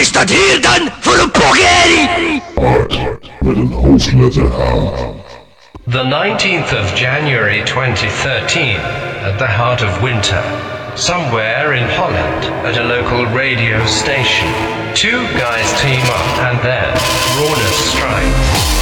Hier dan voor een met een. The 19th of January 2013, at the heart of winter, somewhere in Holland, at a local radio station, two guys team up and then Rawness strikes.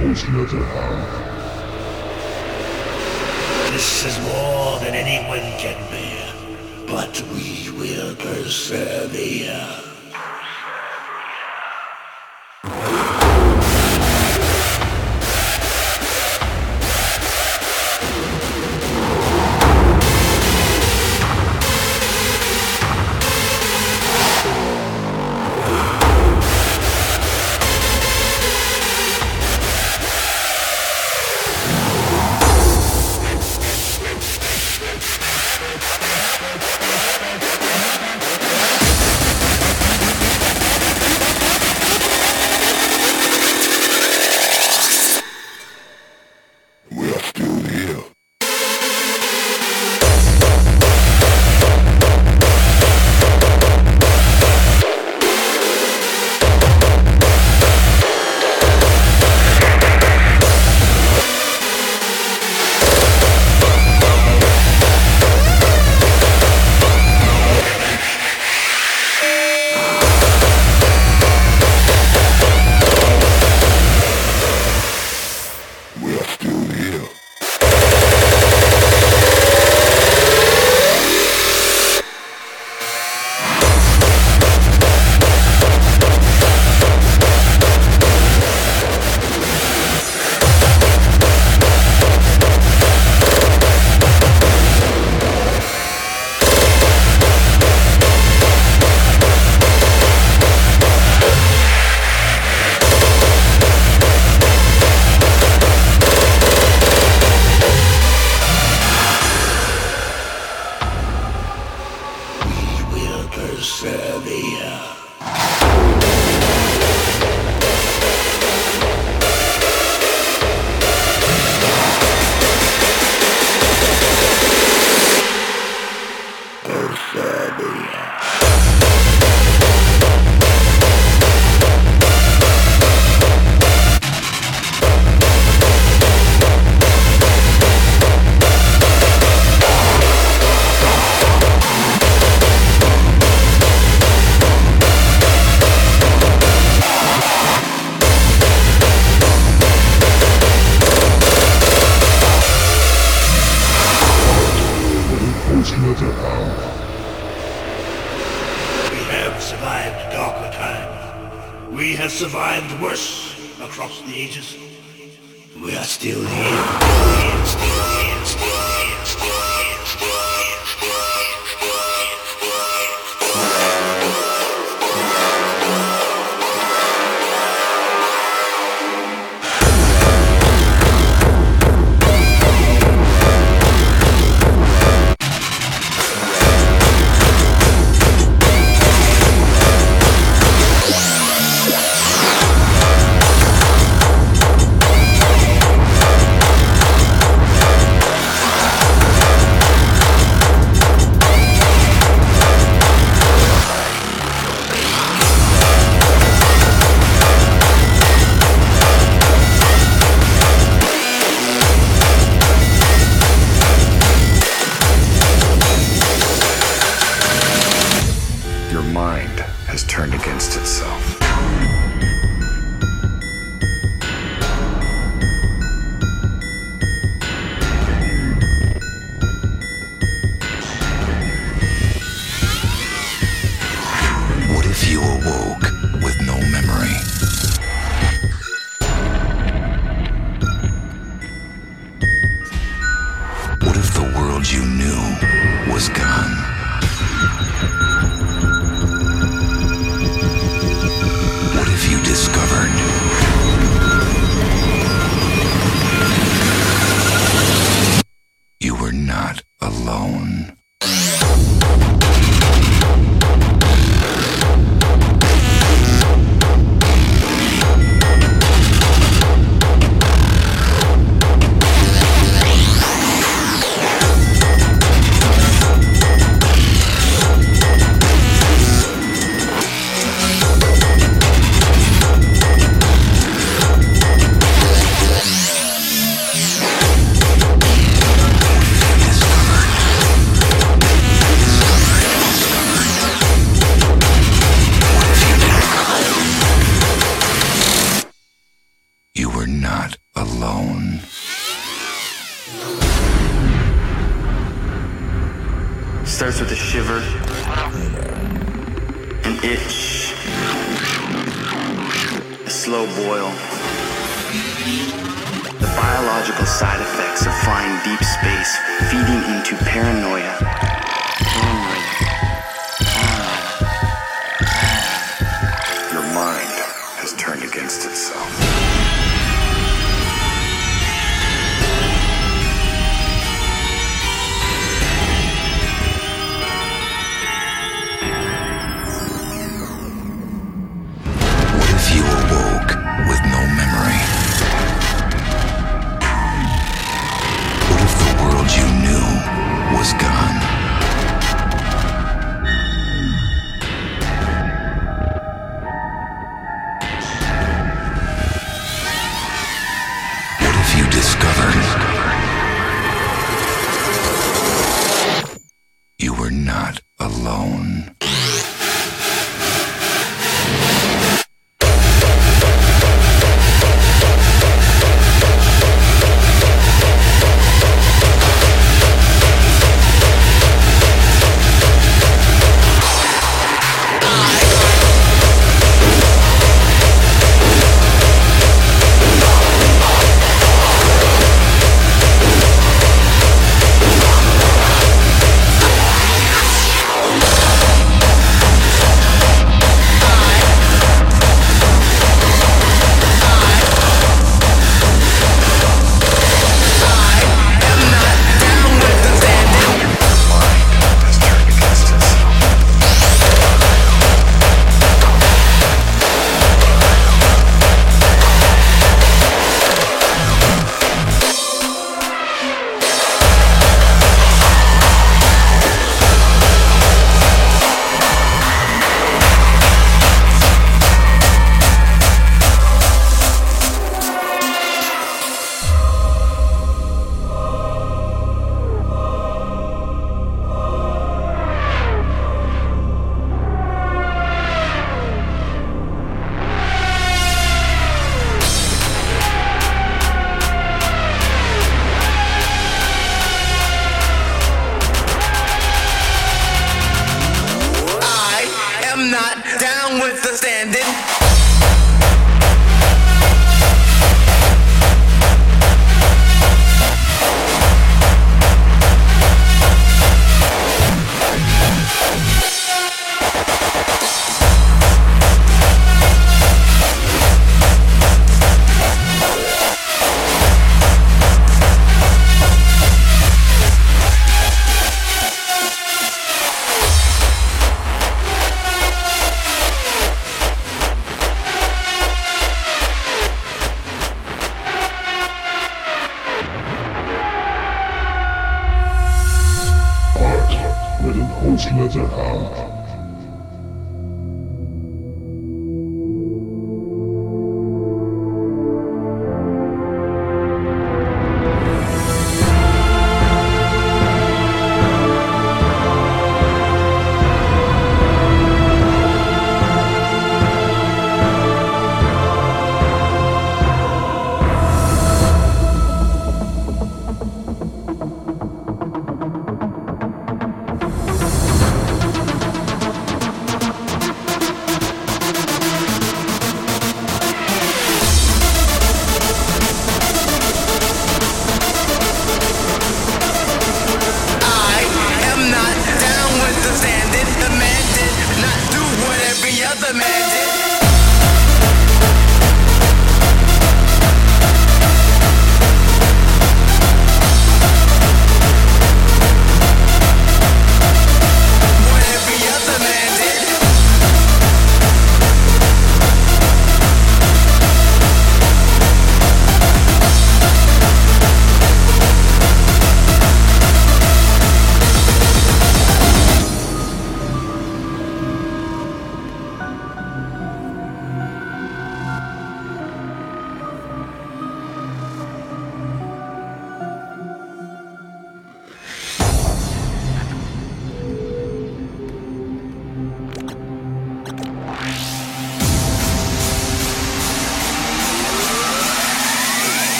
This is more than anyone can bear, but we will persevere.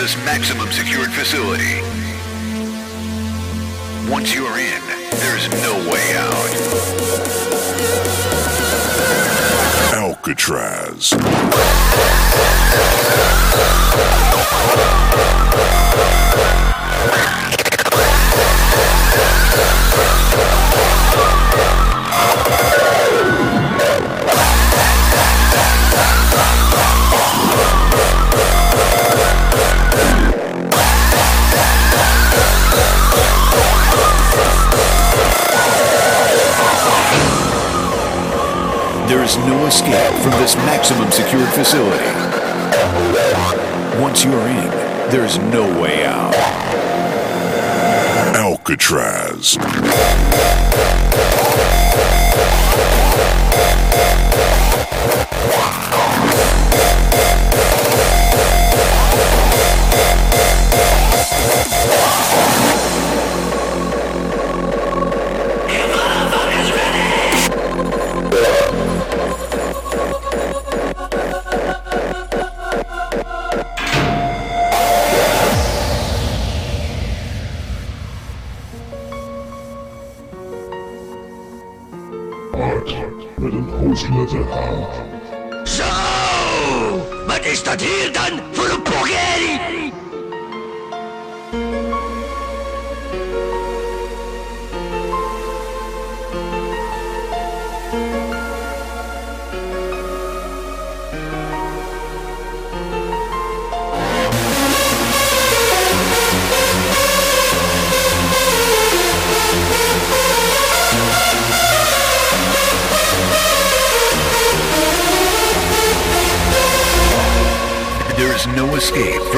This maximum secured facility. Once you're in, there's no way out. Alcatraz. Is no escape from this maximum secured facility. Once you're in, there's no way out. Alcatraz.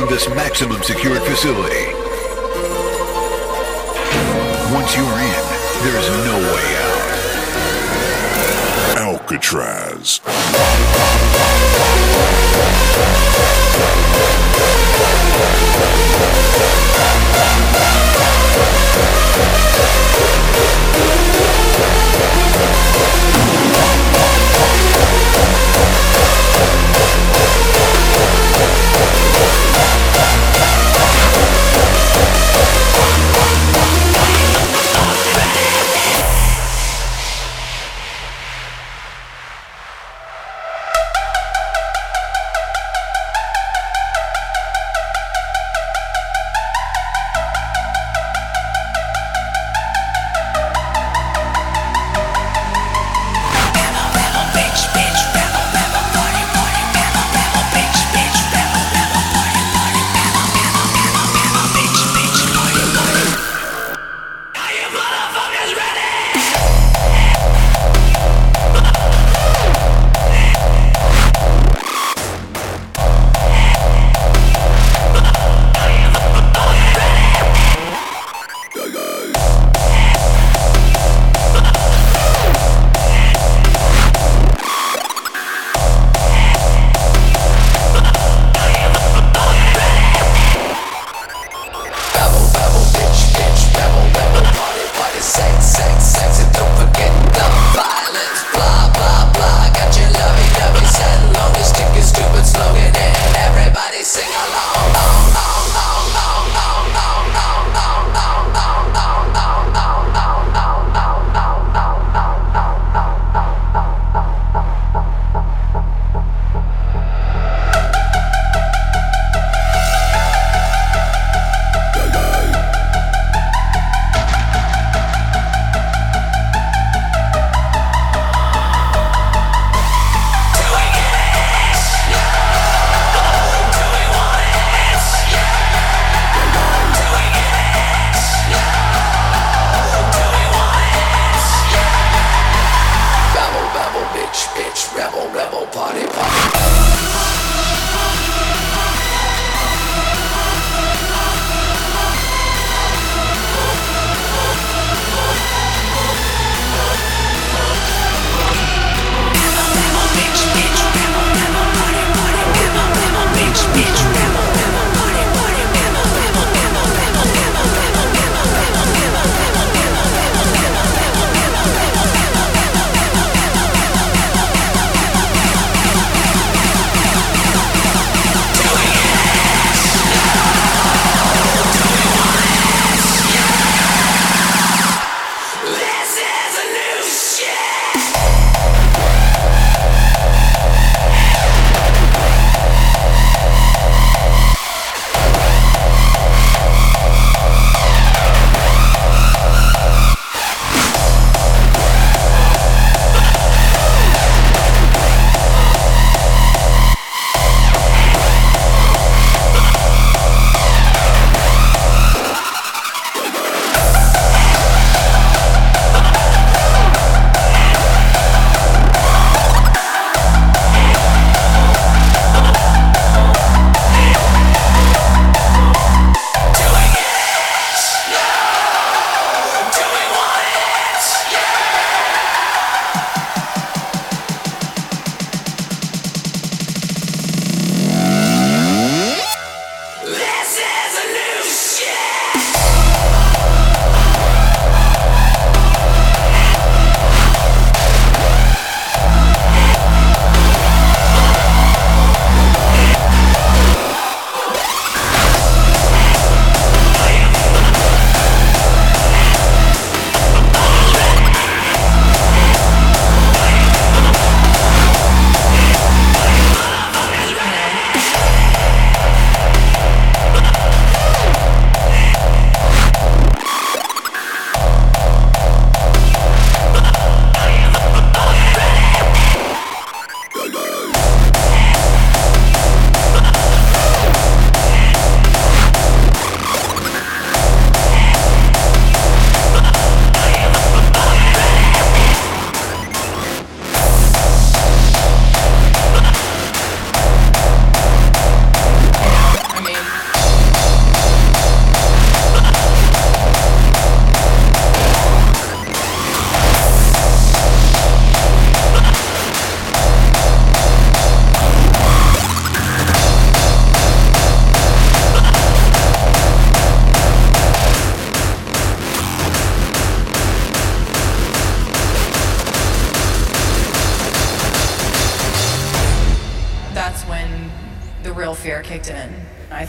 this maximum secured facility. Once you're in, there is no way out. Alcatraz.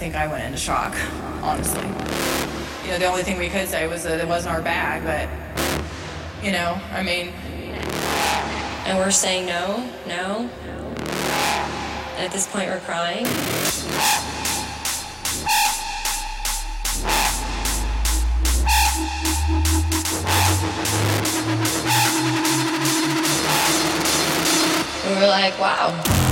Think I went into shock, honestly. You know, the only thing we could say was that it wasn't our bag, but, you know, I mean. And we're saying no, no. And at this point, we're crying. We were like, wow.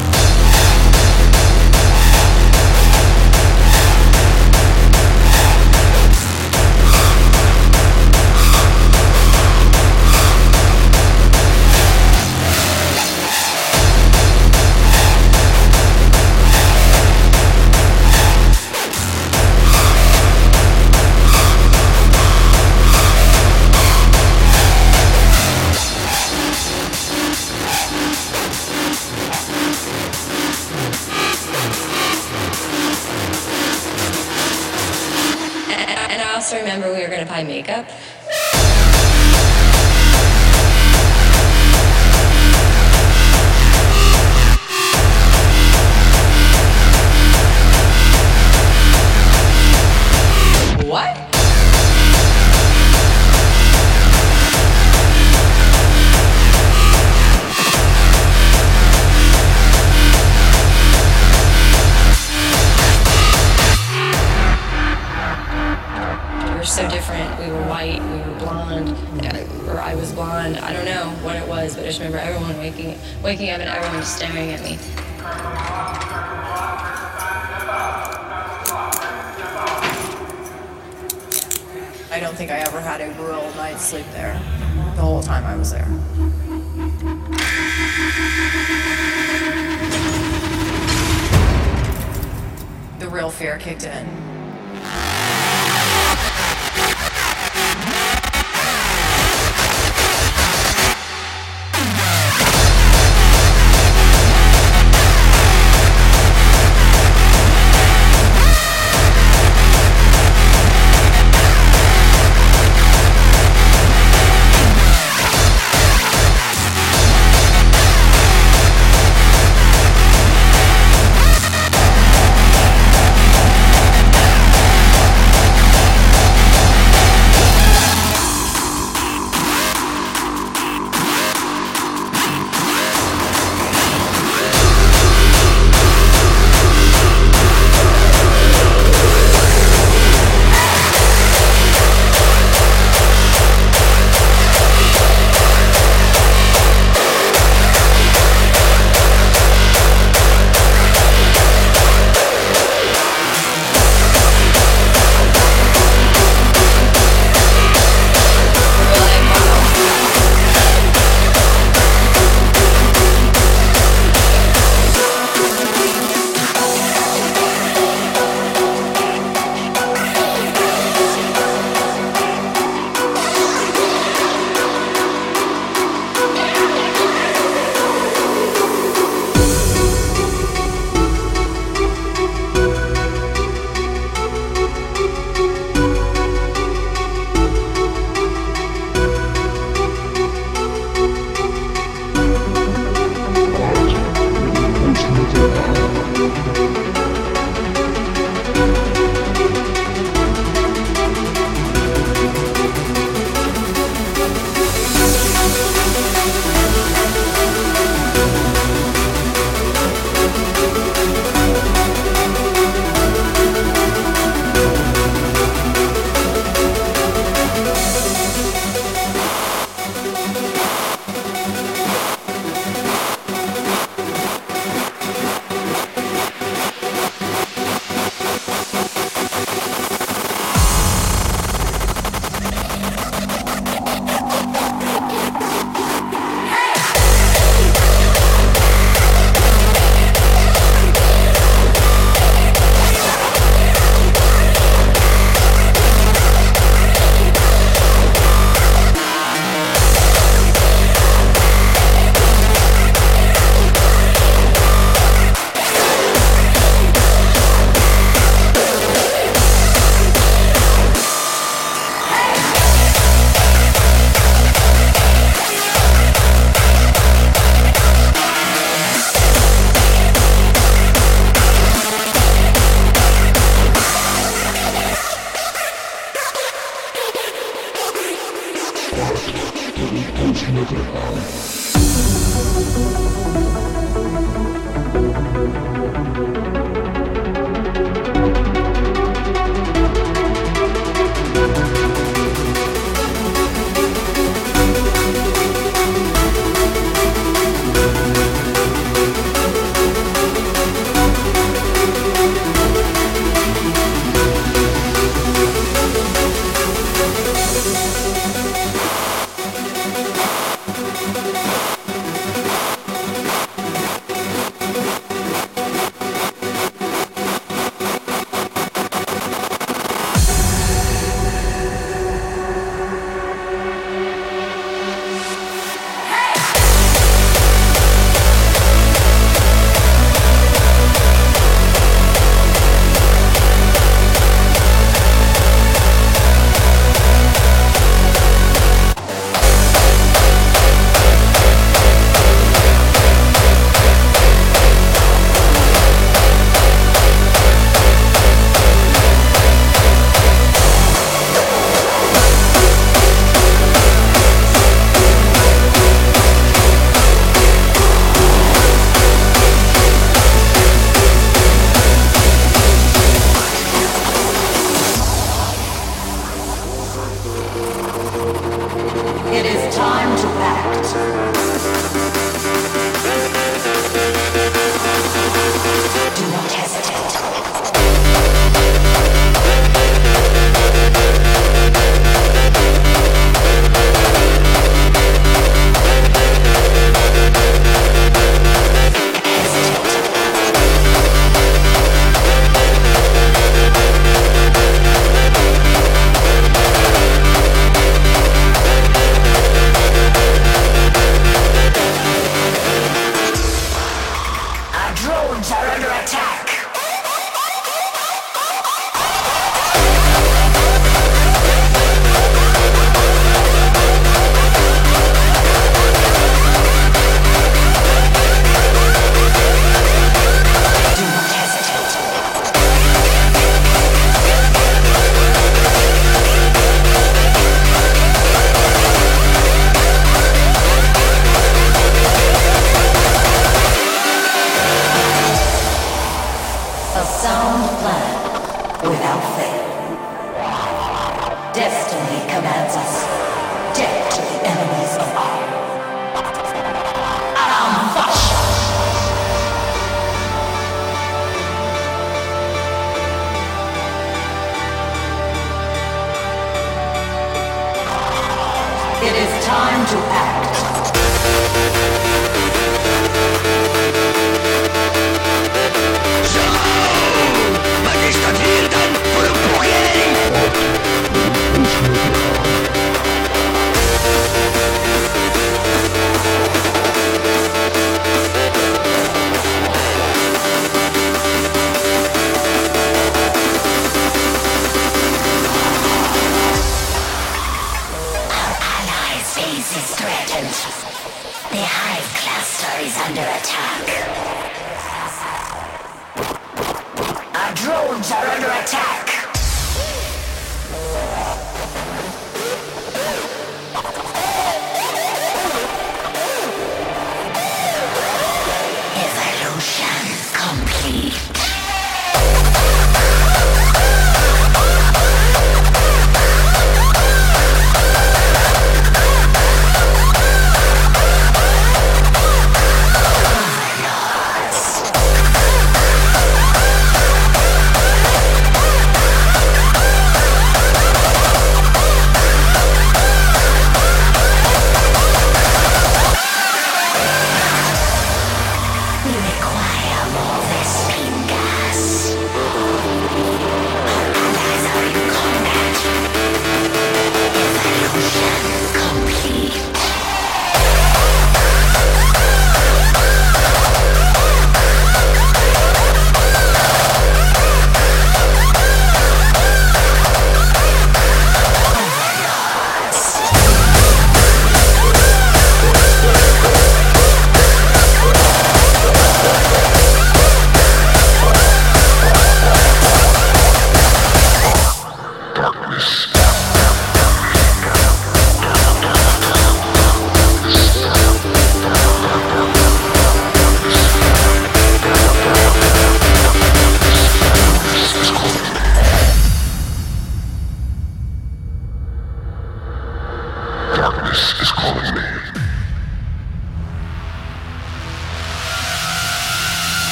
Buy makeup. Were so different. We were white, we were blonde, or I was blonde. I don't know what it was, but I just remember everyone waking, waking up and everyone staring at me. I don't think I ever had a real night's sleep there the whole time I was there. The real fear kicked in.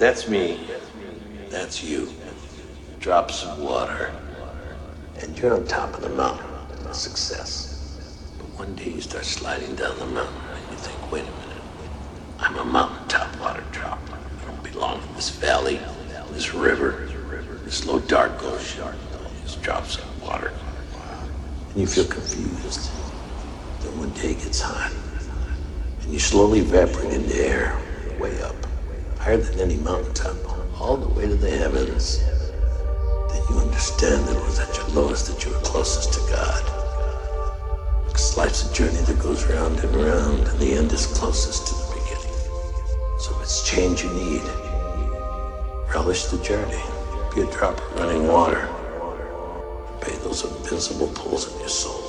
That's me. That's you. Drop some water. And you're on top of the mountain. Success. But one day you start sliding down the mountain and you think, wait a minute. I'm a mountaintop water drop. I don't belong in this valley, this river, this low dark ocean, these drops of water. And you feel confused. Then one day it gets hot. And you slowly evaporate into air, way up, higher than any mountaintop, all the way to the heavens. Then you understand that it was at your lowest that you were closest to God. Because life's a journey that goes round and round, and the end is closest to the beginning. So if it's change you need, relish the journey. Be a drop of running water. Obey those invincible pulls in your soul.